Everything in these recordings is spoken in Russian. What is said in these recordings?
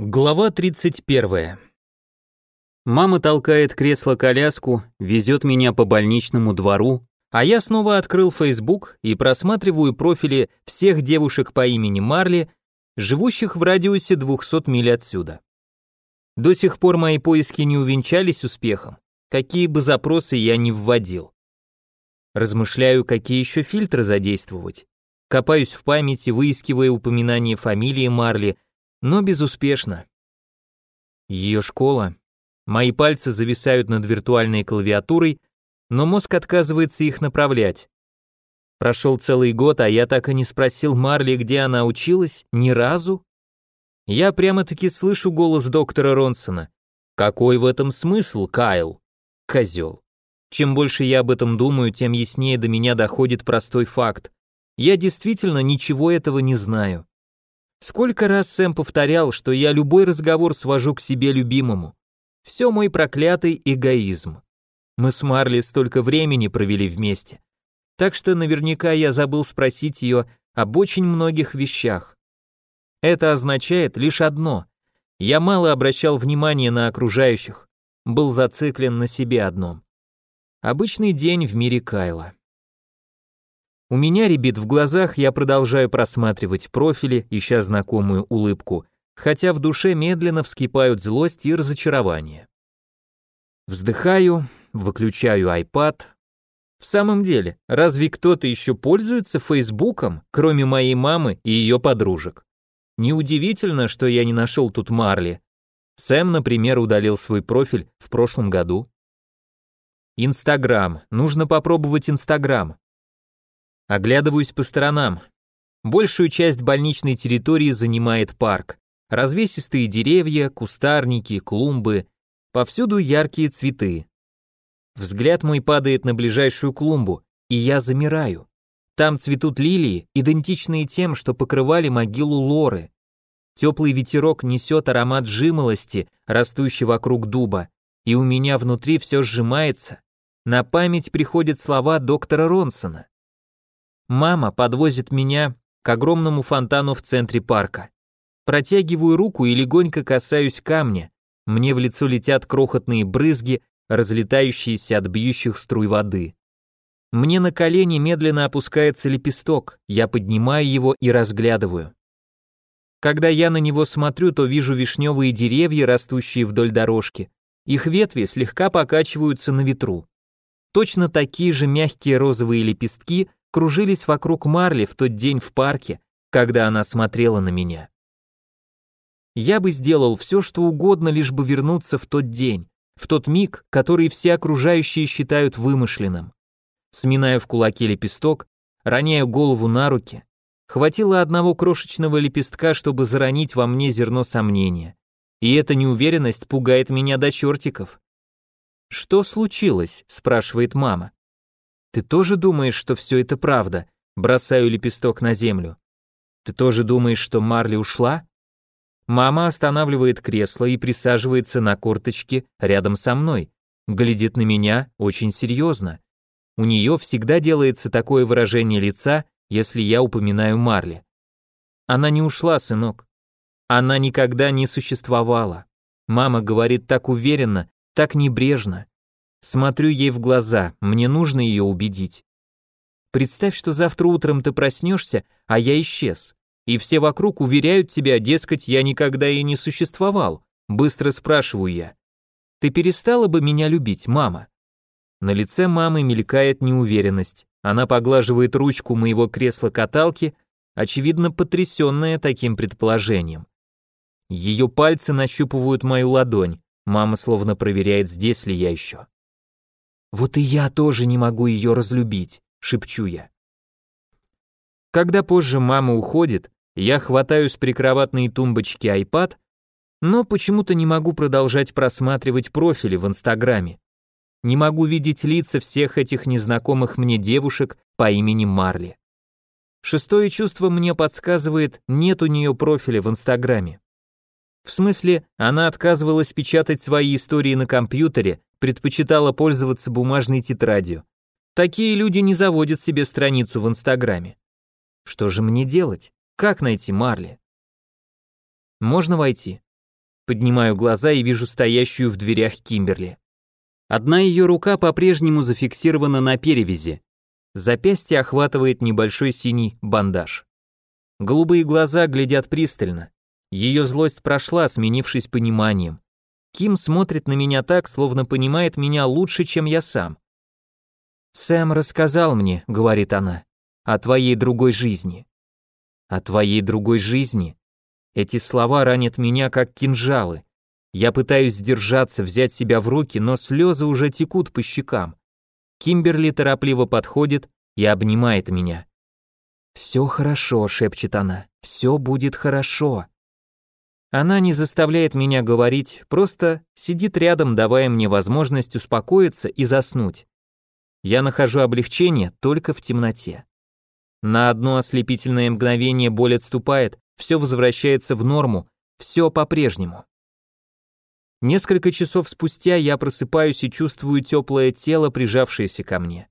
Глава 31. Мама толкает кресло-коляску, везет меня по больничному двору, а я снова открыл Facebook и просматриваю профили всех девушек по имени Марли, живущих в радиусе 200 миль отсюда. До сих пор мои поиски не увенчались успехом, какие бы запросы я ни вводил. Размышляю, какие еще фильтры задействовать. Копаюсь в памяти, выискивая упоминание фамилии Марли – но безуспешно. Ее школа. Мои пальцы зависают над виртуальной клавиатурой, но мозг отказывается их направлять. Прошел целый год, а я так и не спросил Марли, где она училась, ни разу. Я прямо-таки слышу голос доктора Ронсона. Какой в этом смысл, Кайл? Козел. Чем больше я об этом думаю, тем яснее до меня доходит простой факт. Я действительно ничего этого не знаю. Сколько раз Сэм повторял, что я любой разговор свожу к себе любимому. Все мой проклятый эгоизм. Мы с Марли столько времени провели вместе. Так что наверняка я забыл спросить ее об очень многих вещах. Это означает лишь одно. Я мало обращал внимания на окружающих, был зациклен на себе одном. Обычный день в мире Кайла. У меня ребит в глазах, я продолжаю просматривать профили, ища знакомую улыбку, хотя в душе медленно вскипают злость и разочарование. Вздыхаю, выключаю iPad. В самом деле, разве кто-то еще пользуется Фейсбуком, кроме моей мамы и ее подружек? Неудивительно, что я не нашел тут Марли. Сэм, например, удалил свой профиль в прошлом году. Инстаграм. Нужно попробовать Инстаграм. Оглядываюсь по сторонам. Большую часть больничной территории занимает парк. Развесистые деревья, кустарники, клумбы. Повсюду яркие цветы. Взгляд мой падает на ближайшую клумбу, и я замираю. Там цветут лилии, идентичные тем, что покрывали могилу Лоры. Теплый ветерок несет аромат жимолости, растущий вокруг дуба, и у меня внутри все сжимается. На память приходят слова доктора Ронсона. Мама подвозит меня к огромному фонтану в центре парка. Протягиваю руку и легонько касаюсь камня. Мне в лицо летят крохотные брызги, разлетающиеся от бьющих струй воды. Мне на колени медленно опускается лепесток, я поднимаю его и разглядываю. Когда я на него смотрю, то вижу вишневые деревья, растущие вдоль дорожки. Их ветви слегка покачиваются на ветру. Точно такие же мягкие розовые лепестки кружились вокруг Марли в тот день в парке, когда она смотрела на меня. Я бы сделал все, что угодно, лишь бы вернуться в тот день, в тот миг, который все окружающие считают вымышленным. Сминаю в кулаке лепесток, роняю голову на руки. Хватило одного крошечного лепестка, чтобы заронить во мне зерно сомнения. И эта неуверенность пугает меня до чертиков. «Что случилось?» – спрашивает мама. Ты тоже думаешь, что все это правда? Бросаю лепесток на землю. Ты тоже думаешь, что Марли ушла? Мама останавливает кресло и присаживается на корточки рядом со мной. Глядит на меня очень серьезно. У нее всегда делается такое выражение лица, если я упоминаю Марли. Она не ушла, сынок. Она никогда не существовала. Мама говорит так уверенно, так небрежно. Смотрю ей в глаза, мне нужно ее убедить. Представь, что завтра утром ты проснешься, а я исчез. И все вокруг уверяют тебя, дескать, я никогда и не существовал. Быстро спрашиваю я. Ты перестала бы меня любить, мама? На лице мамы мелькает неуверенность. Она поглаживает ручку моего кресла-каталки, очевидно потрясенная таким предположением. Ее пальцы нащупывают мою ладонь. Мама словно проверяет, здесь ли я еще. «Вот и я тоже не могу ее разлюбить», — шепчу я. Когда позже мама уходит, я хватаю с прикроватной тумбочки iPad, но почему-то не могу продолжать просматривать профили в Инстаграме. Не могу видеть лица всех этих незнакомых мне девушек по имени Марли. Шестое чувство мне подсказывает, нет у нее профиля в Инстаграме. В смысле, она отказывалась печатать свои истории на компьютере, предпочитала пользоваться бумажной тетрадью. Такие люди не заводят себе страницу в Инстаграме. Что же мне делать? Как найти Марли? Можно войти? Поднимаю глаза и вижу стоящую в дверях Кимберли. Одна ее рука по-прежнему зафиксирована на перевязи. Запястье охватывает небольшой синий бандаж. Голубые глаза глядят пристально. Ее злость прошла, сменившись пониманием. Ким смотрит на меня так, словно понимает меня лучше, чем я сам. «Сэм рассказал мне», — говорит она, — «о твоей другой жизни». «О твоей другой жизни?» Эти слова ранят меня, как кинжалы. Я пытаюсь сдержаться, взять себя в руки, но слезы уже текут по щекам. Кимберли торопливо подходит и обнимает меня. «Все хорошо», — шепчет она, — «все будет хорошо». Она не заставляет меня говорить, просто сидит рядом, давая мне возможность успокоиться и заснуть. Я нахожу облегчение только в темноте. На одно ослепительное мгновение боль отступает, все возвращается в норму, все по-прежнему. Несколько часов спустя я просыпаюсь и чувствую теплое тело, прижавшееся ко мне.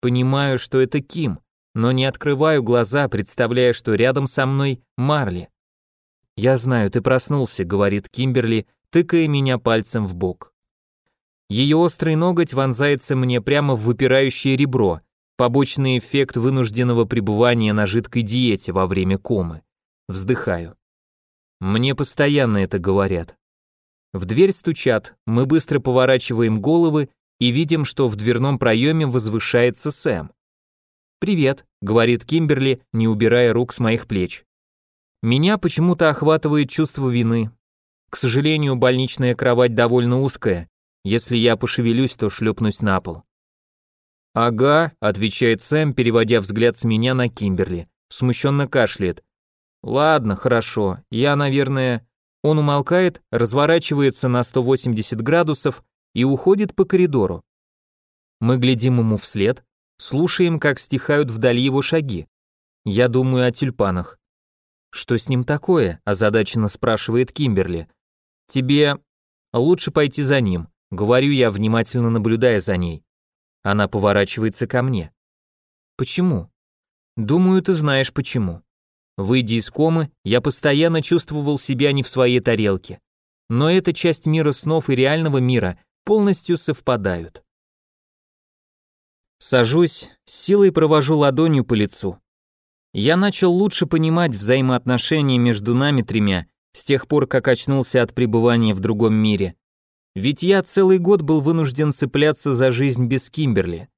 Понимаю, что это Ким, но не открываю глаза, представляя, что рядом со мной Марли. «Я знаю, ты проснулся», — говорит Кимберли, тыкая меня пальцем в бок. Ее острый ноготь вонзается мне прямо в выпирающее ребро, побочный эффект вынужденного пребывания на жидкой диете во время комы. Вздыхаю. Мне постоянно это говорят. В дверь стучат, мы быстро поворачиваем головы и видим, что в дверном проеме возвышается Сэм. «Привет», — говорит Кимберли, не убирая рук с моих плеч. Меня почему-то охватывает чувство вины. К сожалению, больничная кровать довольно узкая. Если я пошевелюсь, то шлепнусь на пол. «Ага», — отвечает Сэм, переводя взгляд с меня на Кимберли. Смущенно кашляет. «Ладно, хорошо. Я, наверное...» Он умолкает, разворачивается на 180 градусов и уходит по коридору. Мы глядим ему вслед, слушаем, как стихают вдали его шаги. Я думаю о тюльпанах. Что с ним такое? озадаченно спрашивает Кимберли. Тебе лучше пойти за ним, говорю я, внимательно наблюдая за ней. Она поворачивается ко мне. Почему? Думаю, ты знаешь почему. Выйдя из комы, я постоянно чувствовал себя не в своей тарелке. Но эта часть мира снов и реального мира полностью совпадают. Сажусь, силой провожу ладонью по лицу. Я начал лучше понимать взаимоотношения между нами тремя с тех пор, как очнулся от пребывания в другом мире. Ведь я целый год был вынужден цепляться за жизнь без Кимберли.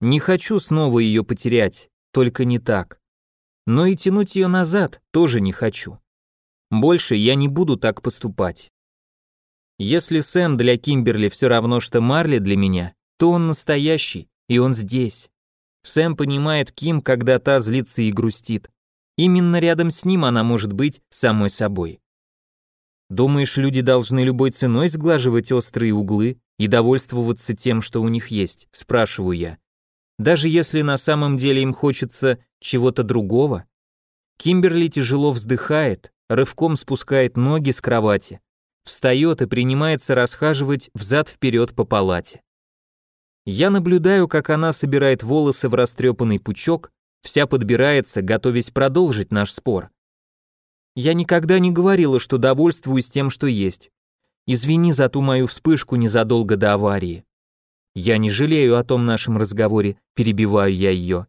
Не хочу снова ее потерять, только не так но и тянуть ее назад тоже не хочу. Больше я не буду так поступать. Если Сэм для Кимберли все равно, что Марли для меня, то он настоящий, и он здесь. Сэм понимает Ким, когда та злится и грустит. Именно рядом с ним она может быть самой собой. Думаешь, люди должны любой ценой сглаживать острые углы и довольствоваться тем, что у них есть, спрашиваю я. Даже если на самом деле им хочется чего-то другого? Кимберли тяжело вздыхает, рывком спускает ноги с кровати, встает и принимается расхаживать взад-вперед по палате. Я наблюдаю, как она собирает волосы в растрепанный пучок, вся подбирается, готовясь продолжить наш спор. Я никогда не говорила, что довольствуюсь тем, что есть. Извини за ту мою вспышку незадолго до аварии. Я не жалею о том нашем разговоре, перебиваю я ее.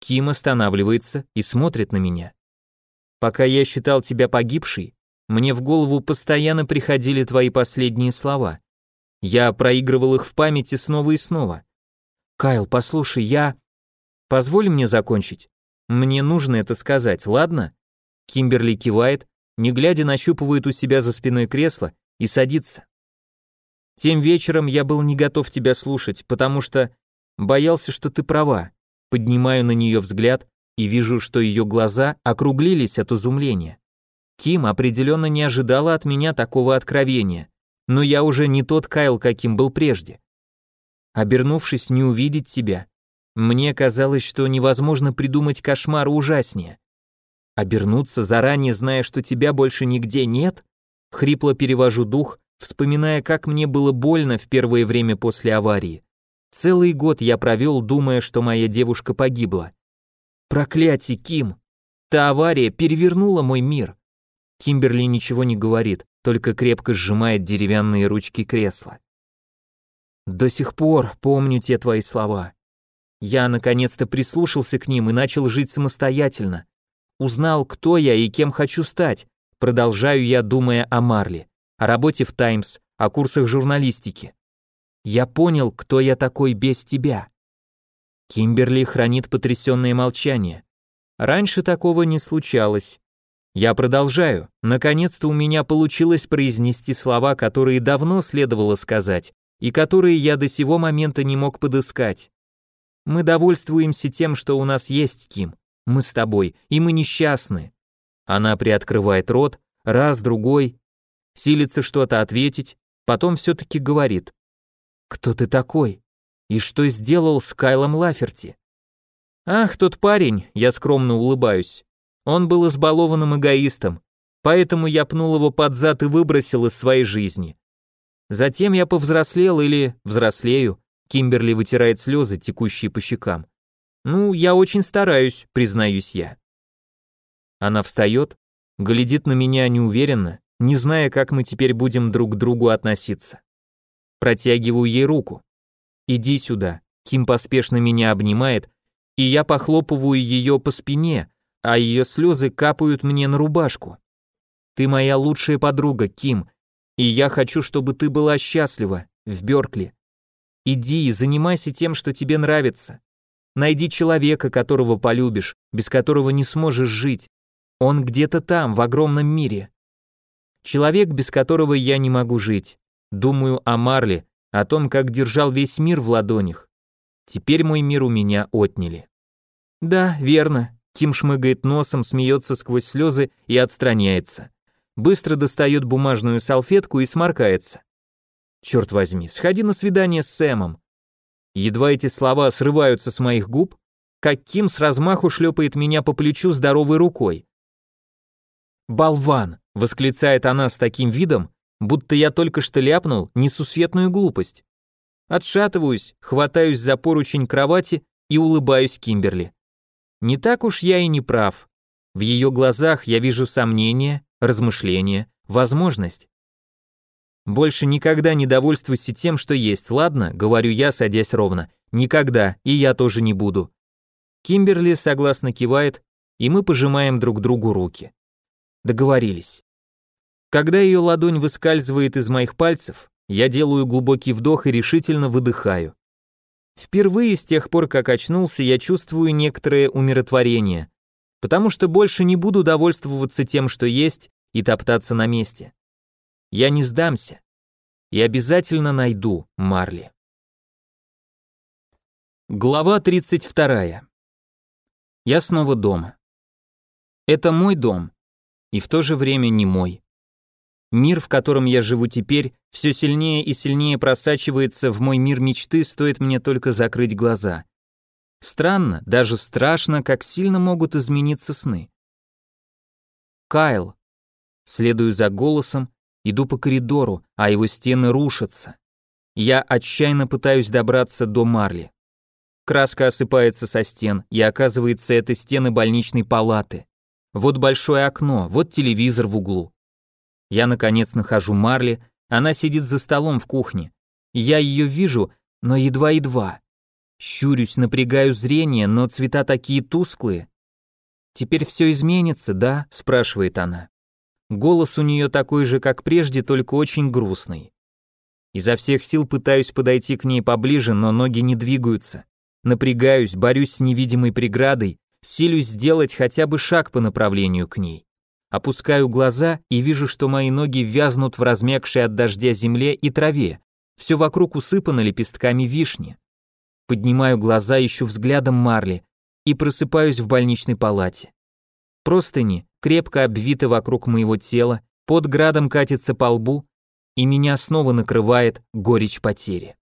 Ким останавливается и смотрит на меня. Пока я считал тебя погибшей, мне в голову постоянно приходили твои последние слова. Я проигрывал их в памяти снова и снова. Кайл, послушай, я... Позволь мне закончить. Мне нужно это сказать, ладно? Кимберли кивает, не глядя нащупывает у себя за спиной кресло и садится. Тем вечером я был не готов тебя слушать, потому что боялся, что ты права. Поднимаю на нее взгляд и вижу, что ее глаза округлились от изумления. Ким определенно не ожидала от меня такого откровения, но я уже не тот Кайл, каким был прежде. Обернувшись, не увидеть тебя, мне казалось, что невозможно придумать кошмар ужаснее. Обернуться, заранее зная, что тебя больше нигде нет? Хрипло перевожу дух, вспоминая, как мне было больно в первое время после аварии. Целый год я провел, думая, что моя девушка погибла. Проклятие, Ким! Та авария перевернула мой мир. Кимберли ничего не говорит, только крепко сжимает деревянные ручки кресла. До сих пор помню те твои слова. Я наконец-то прислушался к ним и начал жить самостоятельно. Узнал, кто я и кем хочу стать. Продолжаю я, думая о Марли, о работе в Таймс, о курсах журналистики. Я понял, кто я такой без тебя. Кимберли хранит потрясенное молчание. Раньше такого не случалось. Я продолжаю. Наконец-то у меня получилось произнести слова, которые давно следовало сказать, и которые я до сего момента не мог подыскать. Мы довольствуемся тем, что у нас есть, Ким. Мы с тобой, и мы несчастны. Она приоткрывает рот, раз, другой, силится что-то ответить, потом все-таки говорит. «Кто ты такой? И что сделал с Кайлом Лаферти?» «Ах, тот парень», я скромно улыбаюсь. Он был избалованным эгоистом, поэтому я пнул его под зад и выбросил из своей жизни. Затем я повзрослел или взрослею, Кимберли вытирает слезы, текущие по щекам. Ну, я очень стараюсь, признаюсь я. Она встает, глядит на меня неуверенно, не зная, как мы теперь будем друг к другу относиться. Протягиваю ей руку. «Иди сюда». Ким поспешно меня обнимает, и я похлопываю ее по спине, а ее слезы капают мне на рубашку. Ты моя лучшая подруга, Ким, и я хочу, чтобы ты была счастлива в Беркли. Иди и занимайся тем, что тебе нравится. Найди человека, которого полюбишь, без которого не сможешь жить. Он где-то там, в огромном мире. Человек, без которого я не могу жить. Думаю о Марле, о том, как держал весь мир в ладонях. Теперь мой мир у меня отняли. Да, верно. Ким шмыгает носом, смеется сквозь слезы и отстраняется. Быстро достает бумажную салфетку и сморкается. Черт возьми, сходи на свидание с Сэмом. Едва эти слова срываются с моих губ, как Ким с размаху шлепает меня по плечу здоровой рукой. «Болван!» — восклицает она с таким видом, будто я только что ляпнул несусветную глупость. Отшатываюсь, хватаюсь за поручень кровати и улыбаюсь Кимберли. Не так уж я и не прав. В ее глазах я вижу сомнение, размышление, возможность. Больше никогда не довольствуйся тем, что есть, ладно? Говорю я, садясь ровно. Никогда, и я тоже не буду. Кимберли согласно кивает, и мы пожимаем друг другу руки. Договорились. Когда ее ладонь выскальзывает из моих пальцев, я делаю глубокий вдох и решительно выдыхаю. Впервые с тех пор, как очнулся, я чувствую некоторое умиротворение, потому что больше не буду довольствоваться тем, что есть, и топтаться на месте. Я не сдамся и обязательно найду Марли. Глава 32. Я снова дома. Это мой дом, и в то же время не мой. Мир, в котором я живу теперь, все сильнее и сильнее просачивается в мой мир мечты, стоит мне только закрыть глаза. Странно, даже страшно, как сильно могут измениться сны. Кайл. Следую за голосом, иду по коридору, а его стены рушатся. Я отчаянно пытаюсь добраться до Марли. Краска осыпается со стен, и оказывается, это стены больничной палаты. Вот большое окно, вот телевизор в углу. Я, наконец, нахожу Марли, она сидит за столом в кухне. Я ее вижу, но едва-едва. Щурюсь, напрягаю зрение, но цвета такие тусклые. «Теперь все изменится, да?» – спрашивает она. Голос у нее такой же, как прежде, только очень грустный. Изо всех сил пытаюсь подойти к ней поближе, но ноги не двигаются. Напрягаюсь, борюсь с невидимой преградой, силюсь сделать хотя бы шаг по направлению к ней. Опускаю глаза и вижу, что мои ноги вязнут в размягшей от дождя земле и траве. Все вокруг усыпано лепестками вишни. Поднимаю глаза, ищу взглядом Марли и просыпаюсь в больничной палате. Простыни крепко обвиты вокруг моего тела, под градом катится по лбу, и меня снова накрывает горечь потери.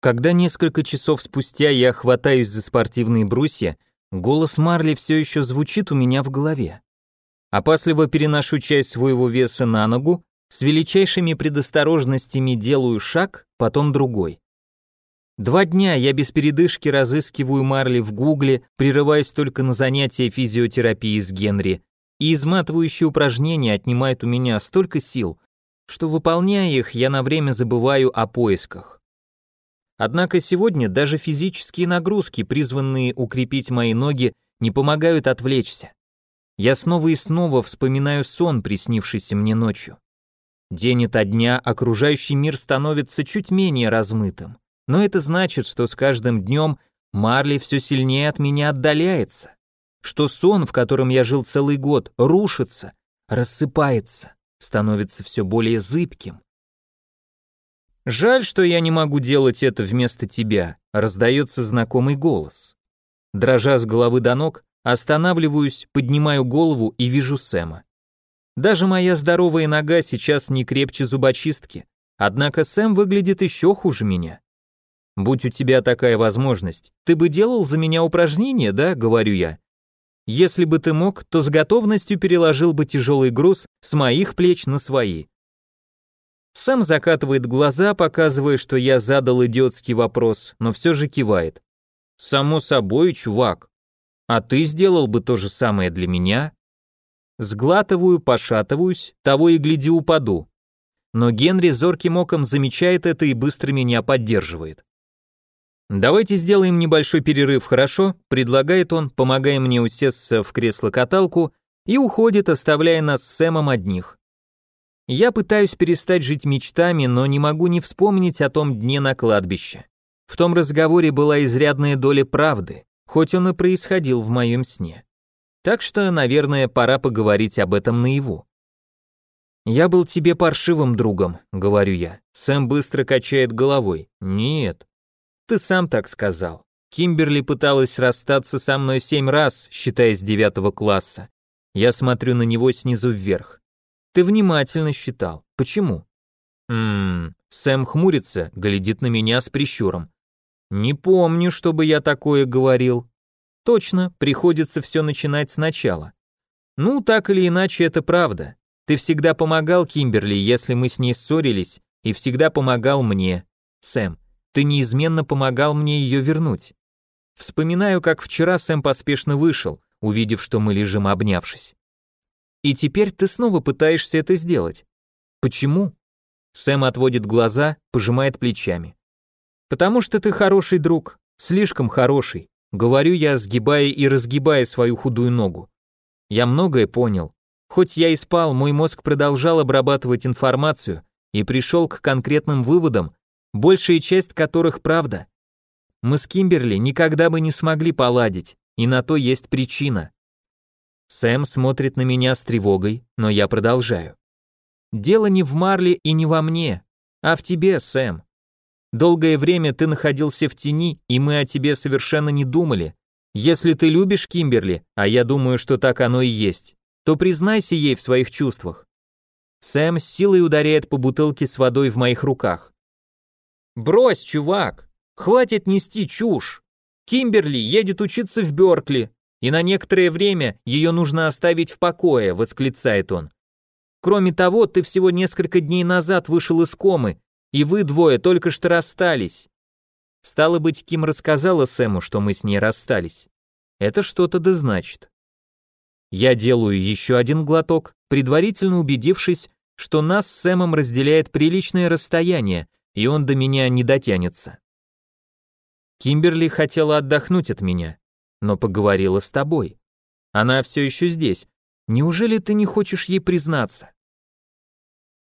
Когда несколько часов спустя я хватаюсь за спортивные брусья, Голос Марли все еще звучит у меня в голове. Опасливо переношу часть своего веса на ногу, с величайшими предосторожностями делаю шаг, потом другой. Два дня я без передышки разыскиваю Марли в гугле, прерываясь только на занятия физиотерапии с Генри, и изматывающие упражнения отнимают у меня столько сил, что выполняя их, я на время забываю о поисках. Однако сегодня даже физические нагрузки, призванные укрепить мои ноги, не помогают отвлечься. Я снова и снова вспоминаю сон, приснившийся мне ночью. День ото дня окружающий мир становится чуть менее размытым, но это значит, что с каждым днем Марли все сильнее от меня отдаляется, что сон, в котором я жил целый год, рушится, рассыпается, становится все более зыбким. «Жаль, что я не могу делать это вместо тебя», — раздается знакомый голос. Дрожа с головы до ног, останавливаюсь, поднимаю голову и вижу Сэма. Даже моя здоровая нога сейчас не крепче зубочистки, однако Сэм выглядит еще хуже меня. Будь у тебя такая возможность, ты бы делал за меня упражнения, да, говорю я. Если бы ты мог, то с готовностью переложил бы тяжелый груз с моих плеч на свои. Сам закатывает глаза, показывая, что я задал идиотский вопрос, но все же кивает. Само собой, чувак. А ты сделал бы то же самое для меня? Сглатываю, пошатываюсь, того и гляди упаду. Но Генри зорким оком замечает это и быстро меня поддерживает. «Давайте сделаем небольшой перерыв, хорошо?» – предлагает он, помогая мне усесться в кресло-каталку и уходит, оставляя нас с Сэмом одних. Я пытаюсь перестать жить мечтами, но не могу не вспомнить о том дне на кладбище. В том разговоре была изрядная доля правды, хоть он и происходил в моем сне. Так что, наверное, пора поговорить об этом наяву. «Я был тебе паршивым другом», — говорю я. Сэм быстро качает головой. «Нет». «Ты сам так сказал. Кимберли пыталась расстаться со мной семь раз, считая с девятого класса. Я смотрю на него снизу вверх. Ты внимательно считал. Почему? Ммм, Сэм хмурится, глядит на меня с прищуром. Не помню, чтобы я такое говорил. Точно, приходится все начинать сначала. Ну, так или иначе, это правда. Ты всегда помогал Кимберли, если мы с ней ссорились, и всегда помогал мне. Сэм, ты неизменно помогал мне ее вернуть. Вспоминаю, как вчера Сэм поспешно вышел, увидев, что мы лежим обнявшись. И теперь ты снова пытаешься это сделать. Почему? Сэм отводит глаза, пожимает плечами. Потому что ты хороший друг, слишком хороший. Говорю я, сгибая и разгибая свою худую ногу. Я многое понял. Хоть я и спал, мой мозг продолжал обрабатывать информацию и пришел к конкретным выводам, большая часть которых правда. Мы с Кимберли никогда бы не смогли поладить, и на то есть причина. Сэм смотрит на меня с тревогой, но я продолжаю. Дело не в Марле и не во мне, а в тебе, Сэм. Долгое время ты находился в тени, и мы о тебе совершенно не думали. Если ты любишь Кимберли, а я думаю, что так оно и есть, то признайся ей в своих чувствах. Сэм с силой ударяет по бутылке с водой в моих руках. Брось, чувак, хватит нести чушь. Кимберли едет учиться в Бёркли, и на некоторое время ее нужно оставить в покое», — восклицает он. «Кроме того, ты всего несколько дней назад вышел из комы, и вы двое только что расстались». Стало быть, Ким рассказала Сэму, что мы с ней расстались. Это что-то да значит. Я делаю еще один глоток, предварительно убедившись, что нас с Сэмом разделяет приличное расстояние, и он до меня не дотянется. Кимберли хотела отдохнуть от меня, но поговорила с тобой. Она все еще здесь. Неужели ты не хочешь ей признаться?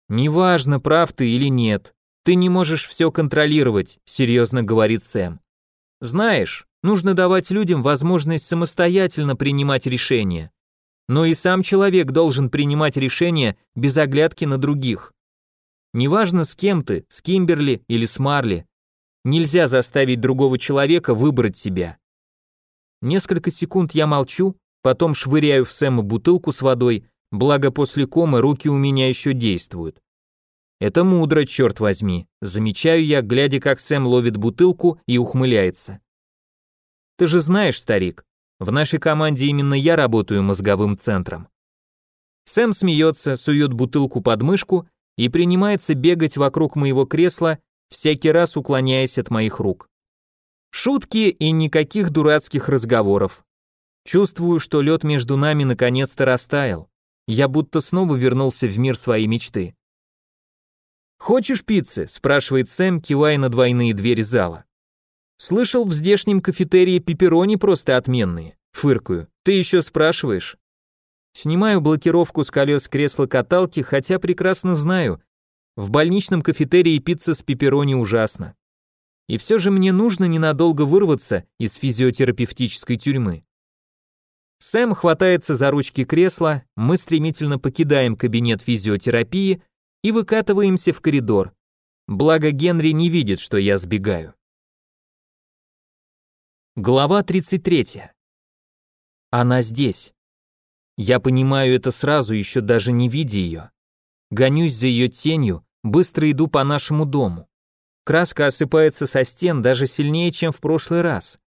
Неважно, прав ты или нет. Ты не можешь все контролировать, серьезно говорит Сэм. Знаешь, нужно давать людям возможность самостоятельно принимать решения. Но и сам человек должен принимать решения без оглядки на других. Неважно с кем ты, с Кимберли или с Марли. Нельзя заставить другого человека выбрать себя. Несколько секунд я молчу, потом швыряю в Сэма бутылку с водой, благо после комы руки у меня еще действуют. Это мудро, черт возьми, замечаю я, глядя, как Сэм ловит бутылку и ухмыляется. Ты же знаешь, старик, в нашей команде именно я работаю мозговым центром. Сэм смеется, сует бутылку под мышку и принимается бегать вокруг моего кресла, всякий раз уклоняясь от моих рук. Шутки и никаких дурацких разговоров. Чувствую, что лед между нами наконец-то растаял. Я будто снова вернулся в мир своей мечты. «Хочешь пиццы?» – спрашивает Сэм, кивая на двойные двери зала. «Слышал, в здешнем кафетерии пепперони просто отменные». Фыркаю. «Ты еще спрашиваешь?» Снимаю блокировку с колес кресла-каталки, хотя прекрасно знаю, в больничном кафетерии пицца с пепперони ужасно. И все же мне нужно ненадолго вырваться из физиотерапевтической тюрьмы. Сэм хватается за ручки кресла, мы стремительно покидаем кабинет физиотерапии и выкатываемся в коридор. Благо Генри не видит, что я сбегаю. Глава 33. Она здесь. Я понимаю это сразу, еще даже не видя ее. Гонюсь за ее тенью, быстро иду по нашему дому. Краска осыпается со стен даже сильнее, чем в прошлый раз.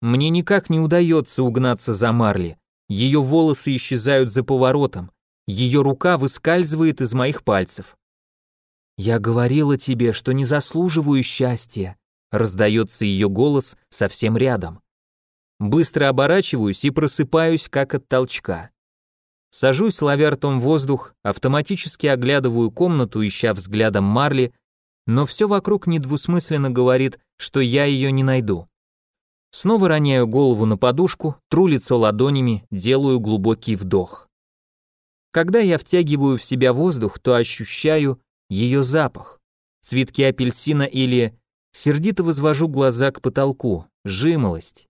Мне никак не удается угнаться за Марли. Ее волосы исчезают за поворотом, ее рука выскальзывает из моих пальцев. «Я говорила тебе, что не заслуживаю счастья», раздается ее голос совсем рядом. Быстро оборачиваюсь и просыпаюсь, как от толчка. Сажусь, ловя ртом воздух, автоматически оглядываю комнату, ища взглядом Марли, но все вокруг недвусмысленно говорит, что я ее не найду. Снова роняю голову на подушку, тру лицо ладонями, делаю глубокий вдох. Когда я втягиваю в себя воздух, то ощущаю ее запах. Цветки апельсина или... Сердито возвожу глаза к потолку, жимолость.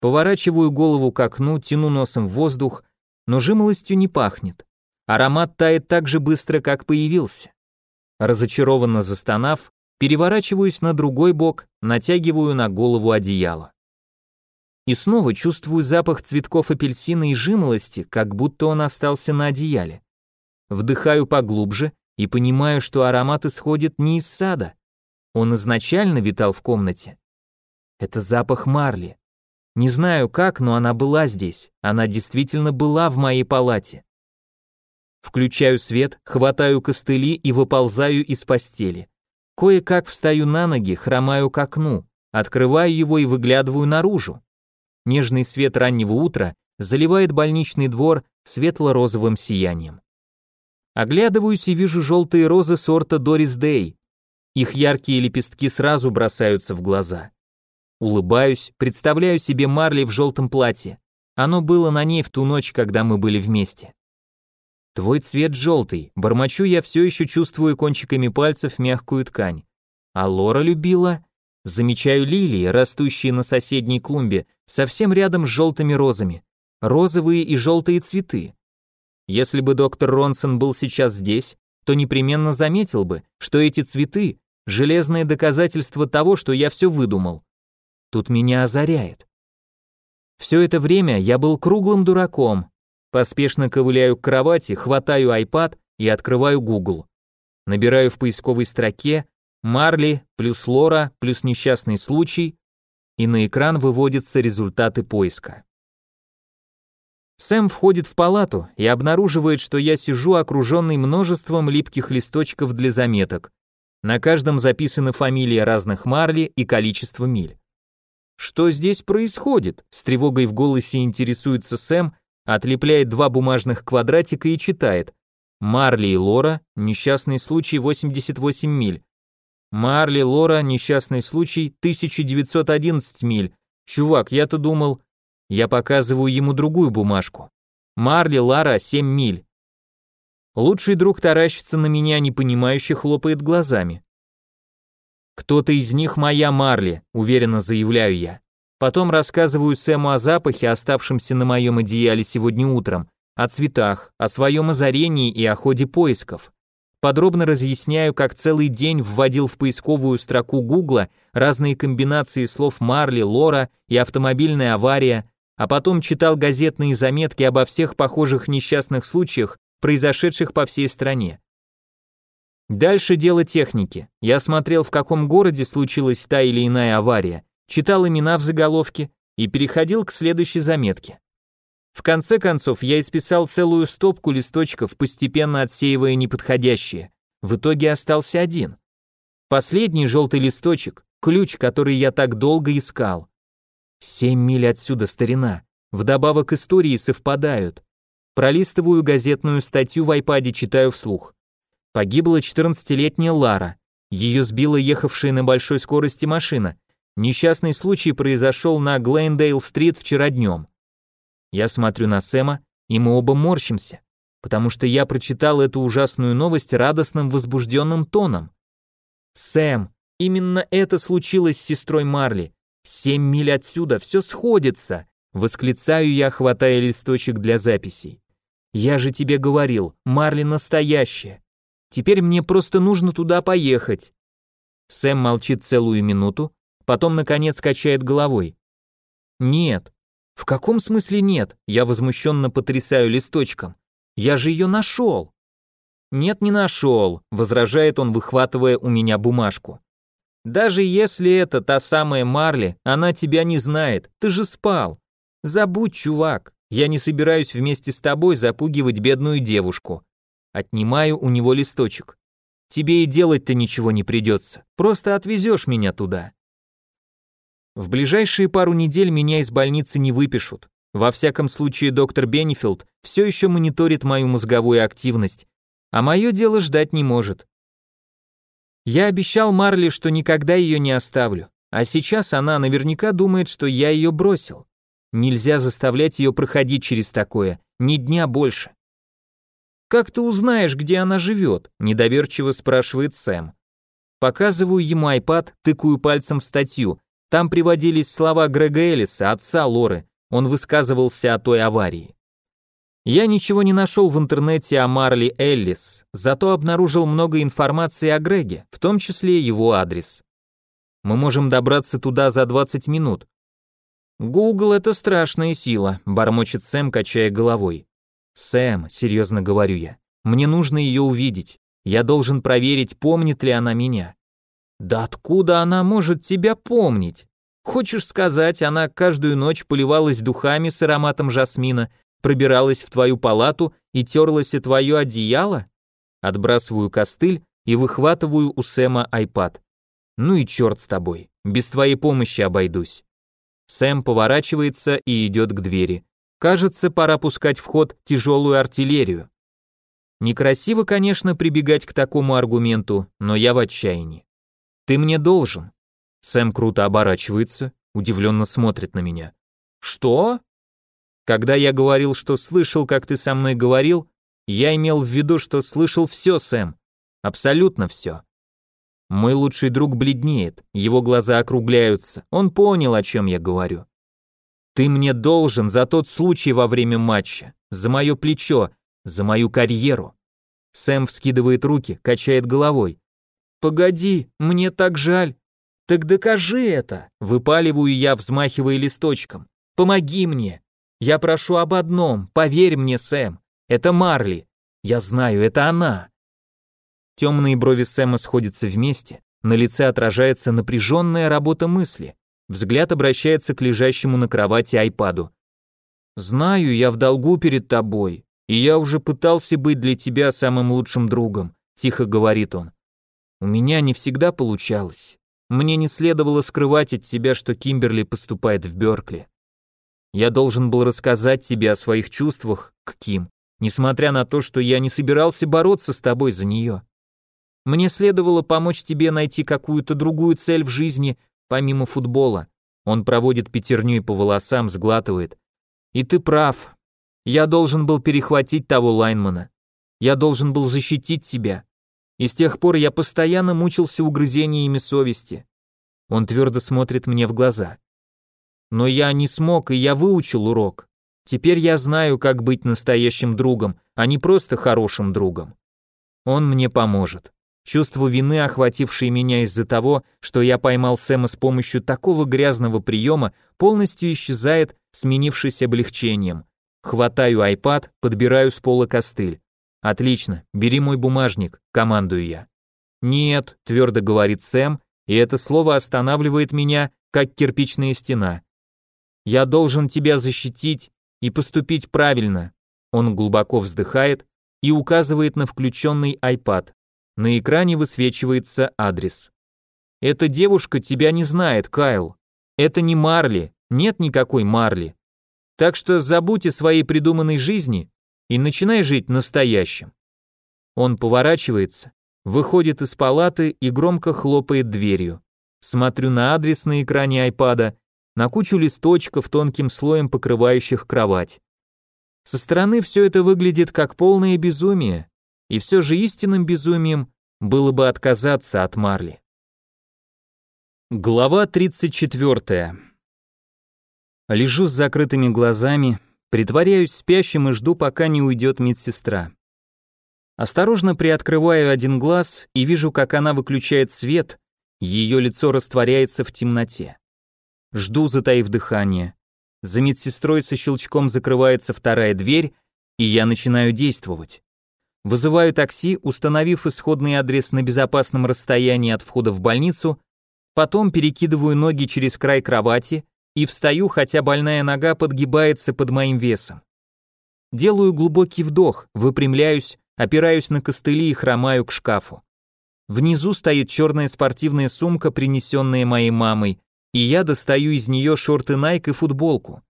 Поворачиваю голову к окну, тяну носом в воздух, но жимолостью не пахнет. Аромат тает так же быстро, как появился. Разочарованно застонав, переворачиваюсь на другой бок, натягиваю на голову одеяло. И снова чувствую запах цветков апельсина и жимолости, как будто он остался на одеяле. Вдыхаю поглубже и понимаю, что аромат исходит не из сада. Он изначально витал в комнате. Это запах марли. Не знаю как, но она была здесь. Она действительно была в моей палате. Включаю свет, хватаю костыли и выползаю из постели. Кое-как встаю на ноги, хромаю к окну, открываю его и выглядываю наружу. Нежный свет раннего утра заливает больничный двор светло-розовым сиянием. Оглядываюсь и вижу желтые розы сорта Дорис Дэй. Их яркие лепестки сразу бросаются в глаза. Улыбаюсь, представляю себе Марли в желтом платье. Оно было на ней в ту ночь, когда мы были вместе. Твой цвет желтый, бормочу я все еще чувствую кончиками пальцев мягкую ткань. А Лора любила... Замечаю лилии, растущие на соседней клумбе, совсем рядом с желтыми розами. Розовые и желтые цветы. Если бы доктор Ронсон был сейчас здесь, то непременно заметил бы, что эти цветы – железное доказательство того, что я все выдумал. Тут меня озаряет. Все это время я был круглым дураком. Поспешно ковыляю к кровати, хватаю iPad и открываю Google. Набираю в поисковой строке Марли плюс Лора плюс несчастный случай, и на экран выводятся результаты поиска. Сэм входит в палату и обнаруживает, что я сижу окруженный множеством липких листочков для заметок. На каждом записаны фамилии разных Марли и количество миль. Что здесь происходит? С тревогой в голосе интересуется Сэм, отлепляет два бумажных квадратика и читает. Марли и Лора, несчастный случай 88 миль. Марли, Лора, несчастный случай, 1911 миль. Чувак, я-то думал... Я показываю ему другую бумажку. Марли, Лара, 7 миль. Лучший друг таращится на меня, непонимающе хлопает глазами. «Кто-то из них моя Марли», — уверенно заявляю я. Потом рассказываю Сэму о запахе, оставшемся на моем одеяле сегодня утром, о цветах, о своем озарении и о ходе поисков подробно разъясняю, как целый день вводил в поисковую строку Гугла разные комбинации слов Марли, Лора и автомобильная авария, а потом читал газетные заметки обо всех похожих несчастных случаях, произошедших по всей стране. Дальше дело техники. Я смотрел, в каком городе случилась та или иная авария, читал имена в заголовке и переходил к следующей заметке. В конце концов, я исписал целую стопку листочков, постепенно отсеивая неподходящие. В итоге остался один. Последний желтый листочек, ключ, который я так долго искал. Семь миль отсюда, старина. Вдобавок истории совпадают. Пролистываю газетную статью в айпаде, читаю вслух. Погибла 14-летняя Лара. Ее сбила ехавшая на большой скорости машина. Несчастный случай произошел на Глендейл-стрит вчера днем. Я смотрю на Сэма, и мы оба морщимся, потому что я прочитал эту ужасную новость радостным возбужденным тоном. Сэм, именно это случилось с сестрой Марли. Семь миль отсюда, все сходится. Восклицаю я, хватая листочек для записей. Я же тебе говорил, Марли настоящая. Теперь мне просто нужно туда поехать. Сэм молчит целую минуту, потом наконец качает головой. Нет. В каком смысле нет? Я возмущенно потрясаю листочком. Я же ее нашел. Нет, не нашел, возражает он, выхватывая у меня бумажку. Даже если это та самая Марли, она тебя не знает, ты же спал. Забудь, чувак, я не собираюсь вместе с тобой запугивать бедную девушку. Отнимаю у него листочек. Тебе и делать-то ничего не придется, просто отвезешь меня туда. В ближайшие пару недель меня из больницы не выпишут. Во всяком случае, доктор Бенефилд все еще мониторит мою мозговую активность, а мое дело ждать не может. Я обещал Марли, что никогда ее не оставлю, а сейчас она наверняка думает, что я ее бросил. Нельзя заставлять ее проходить через такое, ни дня больше. «Как ты узнаешь, где она живет?» – недоверчиво спрашивает Сэм. Показываю ему айпад, тыкаю пальцем в статью. Там приводились слова Грега Эллиса, отца Лоры. Он высказывался о той аварии. Я ничего не нашел в интернете о Марли Эллис, зато обнаружил много информации о Греге, в том числе его адрес. Мы можем добраться туда за 20 минут. Google это страшная сила, бормочет Сэм, качая головой. «Сэм», — серьезно говорю я, — «мне нужно ее увидеть. Я должен проверить, помнит ли она меня». «Да откуда она может тебя помнить? Хочешь сказать, она каждую ночь поливалась духами с ароматом жасмина, пробиралась в твою палату и терлась о твое одеяло?» Отбрасываю костыль и выхватываю у Сэма айпад. «Ну и черт с тобой, без твоей помощи обойдусь». Сэм поворачивается и идет к двери. Кажется, пора пускать в ход тяжелую артиллерию. Некрасиво, конечно, прибегать к такому аргументу, но я в отчаянии. Ты мне должен. Сэм круто оборачивается, удивленно смотрит на меня. Что? Когда я говорил, что слышал, как ты со мной говорил, я имел в виду, что слышал все, Сэм. Абсолютно все. Мой лучший друг бледнеет, его глаза округляются. Он понял, о чем я говорю. Ты мне должен за тот случай во время матча, за мое плечо, за мою карьеру. Сэм вскидывает руки, качает головой. Погоди, мне так жаль. Так докажи это, выпаливаю я, взмахивая листочком. Помоги мне. Я прошу об одном, поверь мне, Сэм. Это Марли. Я знаю, это она. Темные брови Сэма сходятся вместе, на лице отражается напряженная работа мысли. Взгляд обращается к лежащему на кровати айпаду. «Знаю, я в долгу перед тобой, и я уже пытался быть для тебя самым лучшим другом», тихо говорит он. «У меня не всегда получалось. Мне не следовало скрывать от тебя, что Кимберли поступает в Бёркли. Я должен был рассказать тебе о своих чувствах к Ким, несмотря на то, что я не собирался бороться с тобой за нее. Мне следовало помочь тебе найти какую-то другую цель в жизни, помимо футбола. Он проводит пятерней по волосам, сглатывает. И ты прав. Я должен был перехватить того лайнмана. Я должен был защитить себя. И с тех пор я постоянно мучился угрызениями совести. Он твердо смотрит мне в глаза. Но я не смог, и я выучил урок. Теперь я знаю, как быть настоящим другом, а не просто хорошим другом. Он мне поможет. Чувство вины, охватившее меня из-за того, что я поймал Сэма с помощью такого грязного приема, полностью исчезает, сменившись облегчением. Хватаю айпад, подбираю с пола костыль. «Отлично, бери мой бумажник», — командую я. «Нет», — твердо говорит Сэм, и это слово останавливает меня, как кирпичная стена. «Я должен тебя защитить и поступить правильно». Он глубоко вздыхает и указывает на включенный айпад. На экране высвечивается адрес. Эта девушка тебя не знает, Кайл. Это не Марли, нет никакой Марли. Так что забудь о своей придуманной жизни и начинай жить настоящим. Он поворачивается, выходит из палаты и громко хлопает дверью. Смотрю на адрес на экране айпада, на кучу листочков, тонким слоем покрывающих кровать. Со стороны все это выглядит как полное безумие, и все же истинным безумием было бы отказаться от Марли. Глава 34. Лежу с закрытыми глазами, притворяюсь спящим и жду, пока не уйдет медсестра. Осторожно приоткрываю один глаз и вижу, как она выключает свет, ее лицо растворяется в темноте. Жду, затаив дыхание. За медсестрой со щелчком закрывается вторая дверь, и я начинаю действовать. Вызываю такси, установив исходный адрес на безопасном расстоянии от входа в больницу, потом перекидываю ноги через край кровати и встаю, хотя больная нога подгибается под моим весом. Делаю глубокий вдох, выпрямляюсь, опираюсь на костыли и хромаю к шкафу. Внизу стоит черная спортивная сумка, принесенная моей мамой, и я достаю из нее шорты Nike и футболку.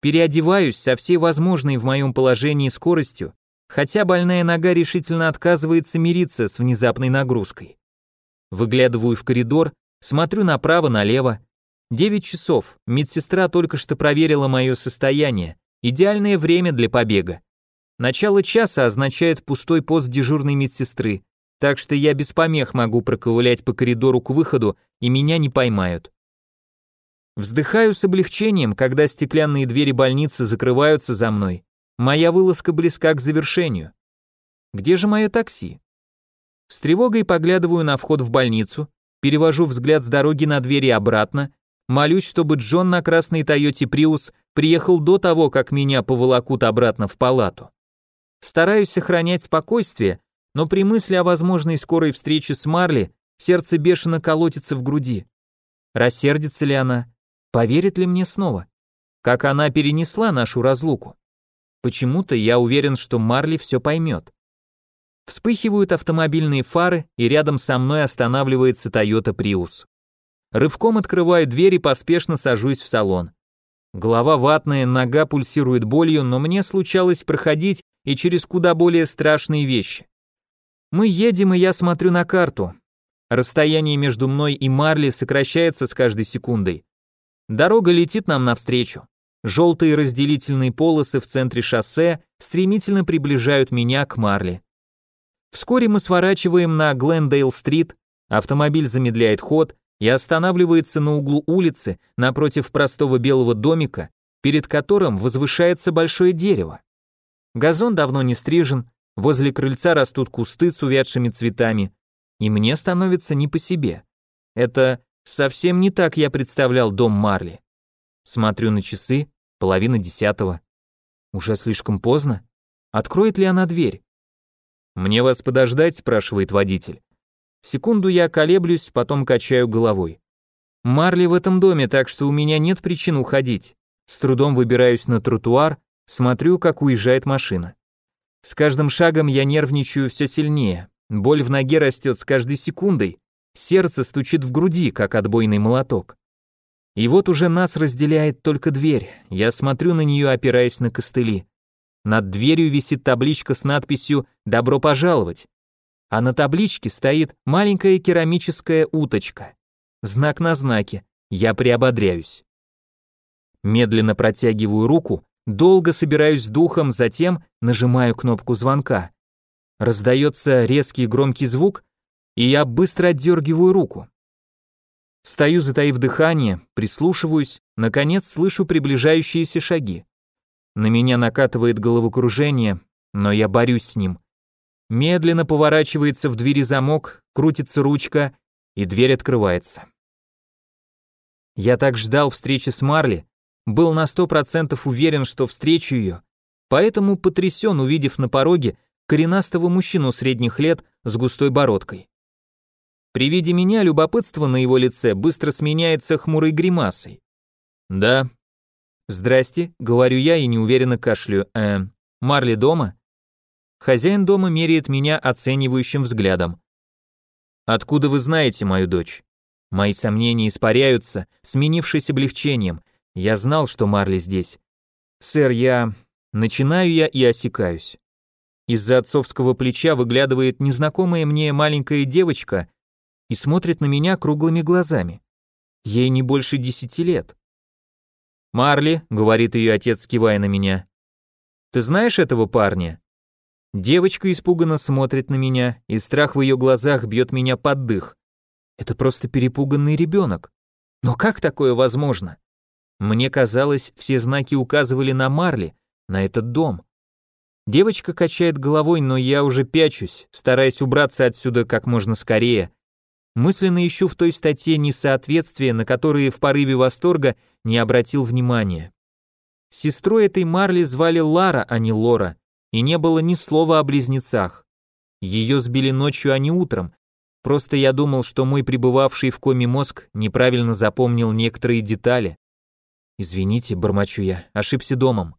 Переодеваюсь со всей возможной в моем положении скоростью, хотя больная нога решительно отказывается мириться с внезапной нагрузкой. Выглядываю в коридор, смотрю направо-налево. Девять часов, медсестра только что проверила мое состояние, идеальное время для побега. Начало часа означает пустой пост дежурной медсестры, так что я без помех могу проковылять по коридору к выходу, и меня не поймают. Вздыхаю с облегчением, когда стеклянные двери больницы закрываются за мной. Моя вылазка близка к завершению. Где же мое такси? С тревогой поглядываю на вход в больницу, перевожу взгляд с дороги на двери обратно, молюсь, чтобы Джон на красной Тойоте Приус приехал до того, как меня поволокут обратно в палату. Стараюсь сохранять спокойствие, но при мысли о возможной скорой встрече с Марли сердце бешено колотится в груди. Рассердится ли она? Поверит ли мне снова? Как она перенесла нашу разлуку? Почему-то я уверен, что Марли все поймет. Вспыхивают автомобильные фары, и рядом со мной останавливается Toyota Prius. Рывком открываю дверь и поспешно сажусь в салон. Голова ватная, нога пульсирует болью, но мне случалось проходить и через куда более страшные вещи. Мы едем, и я смотрю на карту. Расстояние между мной и Марли сокращается с каждой секундой. Дорога летит нам навстречу. Желтые разделительные полосы в центре шоссе стремительно приближают меня к Марли. Вскоре мы сворачиваем на Глендейл-стрит, автомобиль замедляет ход и останавливается на углу улицы напротив простого белого домика, перед которым возвышается большое дерево. Газон давно не стрижен, возле крыльца растут кусты с увядшими цветами, и мне становится не по себе. Это Совсем не так я представлял дом Марли. Смотрю на часы, половина десятого. Уже слишком поздно. Откроет ли она дверь? Мне вас подождать, спрашивает водитель. Секунду я колеблюсь, потом качаю головой. Марли в этом доме, так что у меня нет причин уходить. С трудом выбираюсь на тротуар, смотрю, как уезжает машина. С каждым шагом я нервничаю все сильнее. Боль в ноге растет с каждой секундой. Сердце стучит в груди, как отбойный молоток. И вот уже нас разделяет только дверь. Я смотрю на нее, опираясь на костыли. Над дверью висит табличка с надписью «Добро пожаловать». А на табличке стоит маленькая керамическая уточка. Знак на знаке. Я приободряюсь. Медленно протягиваю руку, долго собираюсь с духом, затем нажимаю кнопку звонка. Раздается резкий громкий звук, и я быстро отдергиваю руку. Стою, затаив дыхание, прислушиваюсь, наконец слышу приближающиеся шаги. На меня накатывает головокружение, но я борюсь с ним. Медленно поворачивается в двери замок, крутится ручка, и дверь открывается. Я так ждал встречи с Марли, был на сто процентов уверен, что встречу ее, поэтому потрясен, увидев на пороге коренастого мужчину средних лет с густой бородкой. При виде меня любопытство на его лице быстро сменяется хмурой гримасой. «Да». «Здрасте», — говорю я и неуверенно кашлю. «Э, Марли дома?» Хозяин дома меряет меня оценивающим взглядом. «Откуда вы знаете мою дочь?» Мои сомнения испаряются, сменившись облегчением. Я знал, что Марли здесь. Сэр, я... Начинаю я и осекаюсь. Из-за отцовского плеча выглядывает незнакомая мне маленькая девочка и смотрит на меня круглыми глазами. Ей не больше десяти лет. «Марли», — говорит ее отец, кивая на меня, — «ты знаешь этого парня?» Девочка испуганно смотрит на меня, и страх в ее глазах бьет меня под дых. Это просто перепуганный ребенок. Но как такое возможно? Мне казалось, все знаки указывали на Марли, на этот дом. Девочка качает головой, но я уже пячусь, стараясь убраться отсюда как можно скорее. Мысленно ищу в той статье несоответствия, на которые в порыве восторга не обратил внимания. Сестрой этой Марли звали Лара, а не Лора и не было ни слова о близнецах. Ее сбили ночью, а не утром. Просто я думал, что мой пребывавший в коме мозг неправильно запомнил некоторые детали. Извините, бормочу я, ошибся домом.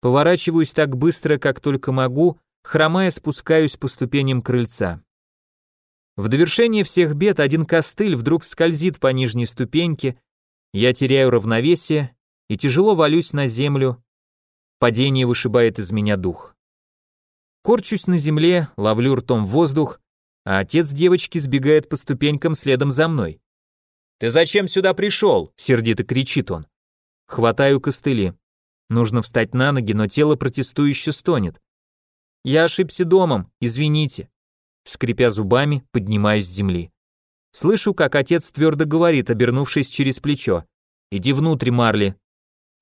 Поворачиваюсь так быстро, как только могу, хромая спускаюсь по ступеням крыльца. В довершение всех бед один костыль вдруг скользит по нижней ступеньке, я теряю равновесие и тяжело валюсь на землю, Падение вышибает из меня дух. Корчусь на земле, ловлю ртом воздух, а отец девочки сбегает по ступенькам следом за мной. «Ты зачем сюда пришел?» — сердито кричит он. Хватаю костыли. Нужно встать на ноги, но тело протестующе стонет. «Я ошибся домом, извините». Скрипя зубами, поднимаюсь с земли. Слышу, как отец твердо говорит, обернувшись через плечо. «Иди внутрь, Марли,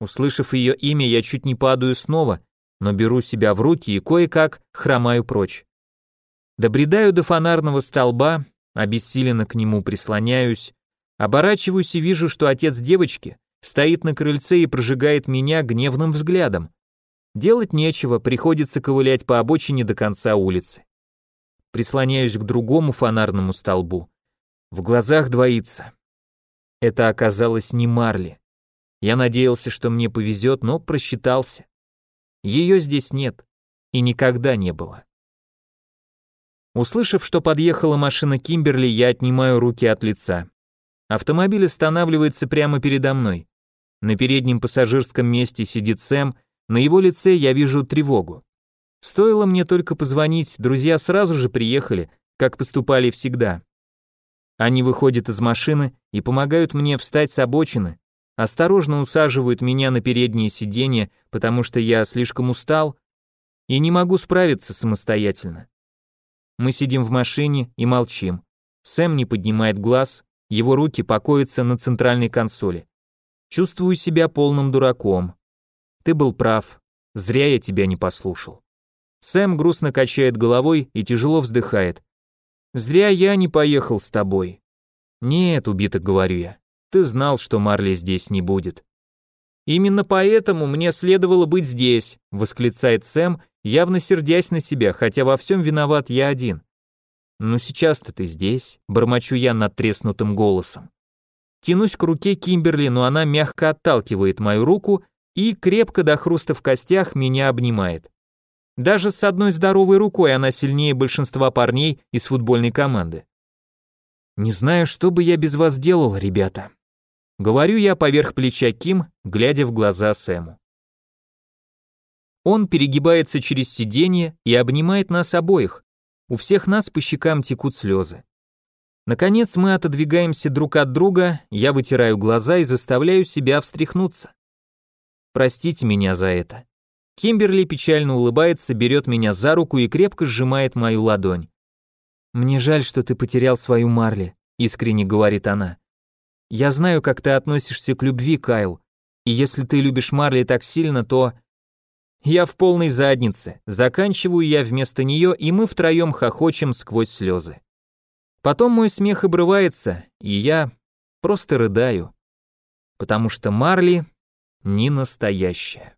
Услышав ее имя, я чуть не падаю снова, но беру себя в руки и кое-как хромаю прочь. Добредаю до фонарного столба, обессиленно к нему прислоняюсь, оборачиваюсь и вижу, что отец девочки стоит на крыльце и прожигает меня гневным взглядом. Делать нечего, приходится ковылять по обочине до конца улицы. Прислоняюсь к другому фонарному столбу. В глазах двоится. Это оказалось не Марли. Я надеялся, что мне повезет, но просчитался. Ее здесь нет и никогда не было. Услышав, что подъехала машина Кимберли, я отнимаю руки от лица. Автомобиль останавливается прямо передо мной. На переднем пассажирском месте сидит Сэм, на его лице я вижу тревогу. Стоило мне только позвонить, друзья сразу же приехали, как поступали всегда. Они выходят из машины и помогают мне встать с обочины, осторожно усаживают меня на переднее сиденье, потому что я слишком устал и не могу справиться самостоятельно. Мы сидим в машине и молчим. Сэм не поднимает глаз, его руки покоятся на центральной консоли. Чувствую себя полным дураком. Ты был прав, зря я тебя не послушал. Сэм грустно качает головой и тяжело вздыхает. Зря я не поехал с тобой. Нет, убито говорю я. Ты знал, что Марли здесь не будет. Именно поэтому мне следовало быть здесь, восклицает Сэм, явно сердясь на себя, хотя во всем виноват я один. Ну сейчас-то ты здесь, бормочу я надтреснутым голосом. Тянусь к руке Кимберли, но она мягко отталкивает мою руку и крепко до хруста в костях меня обнимает. Даже с одной здоровой рукой она сильнее большинства парней из футбольной команды. Не знаю, что бы я без вас делал, ребята. Говорю я поверх плеча Ким, глядя в глаза Сэму. Он перегибается через сиденье и обнимает нас обоих. У всех нас по щекам текут слезы. Наконец мы отодвигаемся друг от друга, я вытираю глаза и заставляю себя встряхнуться. Простите меня за это. Кимберли печально улыбается, берет меня за руку и крепко сжимает мою ладонь. «Мне жаль, что ты потерял свою Марли», — искренне говорит она. Я знаю, как ты относишься к любви, Кайл, и если ты любишь Марли так сильно, то... Я в полной заднице, заканчиваю я вместо нее, и мы втроем хохочем сквозь слезы. Потом мой смех обрывается, и я просто рыдаю, потому что Марли не настоящая.